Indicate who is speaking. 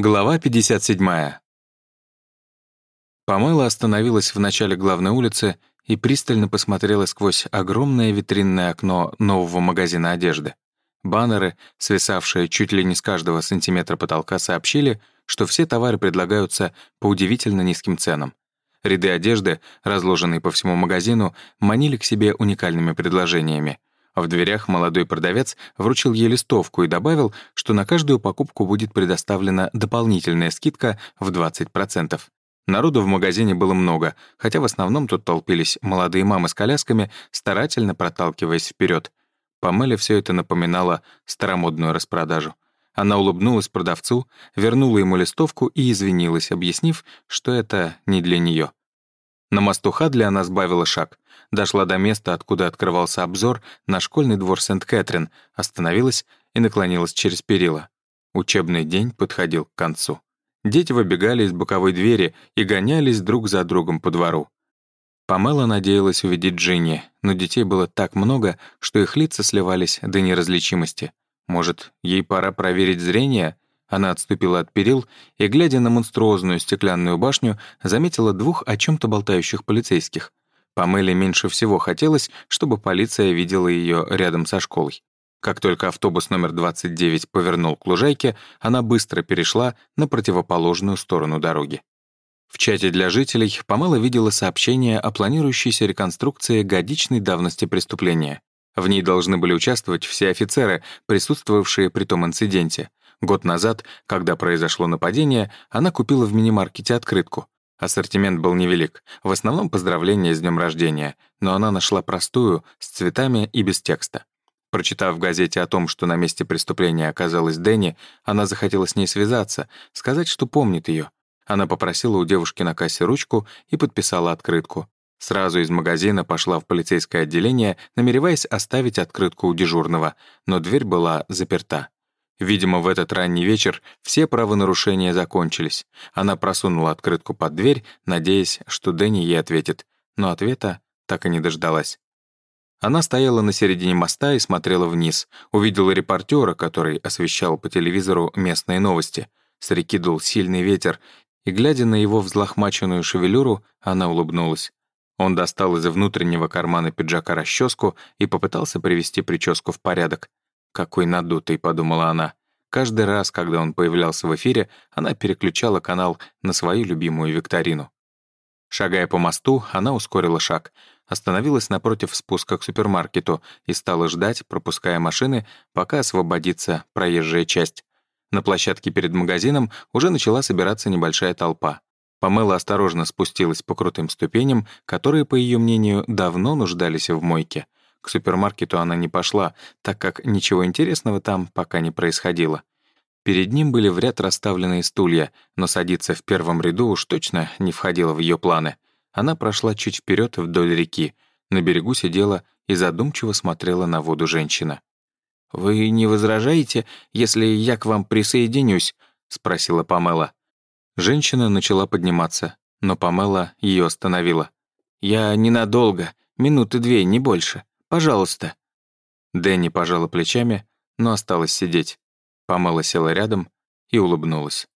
Speaker 1: Глава 57. Памела остановилась в начале главной улицы и пристально посмотрела сквозь огромное витринное окно нового магазина одежды. Баннеры, свисавшие чуть ли не с каждого сантиметра потолка, сообщили, что все товары предлагаются по удивительно низким ценам. Ряды одежды, разложенные по всему магазину, манили к себе уникальными предложениями — в дверях молодой продавец вручил ей листовку и добавил, что на каждую покупку будет предоставлена дополнительная скидка в 20%. Народу в магазине было много, хотя в основном тут толпились молодые мамы с колясками, старательно проталкиваясь вперед. Памеле все это напоминало старомодную распродажу. Она улыбнулась продавцу, вернула ему листовку и извинилась, объяснив, что это не для нее. На мосту Хадли она сбавила шаг, дошла до места, откуда открывался обзор на школьный двор Сент-Кэтрин, остановилась и наклонилась через перила. Учебный день подходил к концу. Дети выбегали из боковой двери и гонялись друг за другом по двору. Памела надеялась увидеть Джинни, но детей было так много, что их лица сливались до неразличимости. Может, ей пора проверить зрение — она отступила от перил и, глядя на монструозную стеклянную башню, заметила двух о чем то болтающих полицейских. Памеле меньше всего хотелось, чтобы полиция видела ее рядом со школой. Как только автобус номер 29 повернул к лужайке, она быстро перешла на противоположную сторону дороги. В чате для жителей Памела видела сообщение о планирующейся реконструкции годичной давности преступления. В ней должны были участвовать все офицеры, присутствовавшие при том инциденте. Год назад, когда произошло нападение, она купила в мини-маркете открытку. Ассортимент был невелик, в основном поздравления с днем рождения, но она нашла простую, с цветами и без текста. Прочитав в газете о том, что на месте преступления оказалась Дэнни, она захотела с ней связаться, сказать, что помнит ее. Она попросила у девушки на кассе ручку и подписала открытку. Сразу из магазина пошла в полицейское отделение, намереваясь оставить открытку у дежурного, но дверь была заперта. Видимо, в этот ранний вечер все правонарушения закончились. Она просунула открытку под дверь, надеясь, что Дэнни ей ответит, но ответа так и не дождалась. Она стояла на середине моста и смотрела вниз, увидела репортера, который освещал по телевизору местные новости. С реки дул сильный ветер, и, глядя на его взлохмаченную шевелюру, она улыбнулась. Он достал из внутреннего кармана пиджака расческу и попытался привести прическу в порядок. «Какой надутый», — подумала она. Каждый раз, когда он появлялся в эфире, она переключала канал на свою любимую викторину. Шагая по мосту, она ускорила шаг, остановилась напротив спуска к супермаркету и стала ждать, пропуская машины, пока освободится проезжая часть. На площадке перед магазином уже начала собираться небольшая толпа. Памела осторожно спустилась по крутым ступеням, которые, по ее мнению, давно нуждались в мойке — к супермаркету она не пошла, так как ничего интересного там пока не происходило. Перед ним были в ряд расставленные стулья, но садиться в первом ряду уж точно не входило в ее планы. Она прошла чуть вперед вдоль реки. На берегу сидела и задумчиво смотрела на воду женщина. «Вы не возражаете, если я к вам присоединюсь?» — спросила Памела. Женщина начала подниматься, но Памела ее остановила. «Я ненадолго, минуты две, не больше. Пожалуйста». Дэнни пожала плечами, но осталась сидеть. Помыла села рядом и улыбнулась.